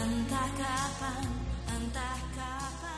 Entah kapan, entah kapan.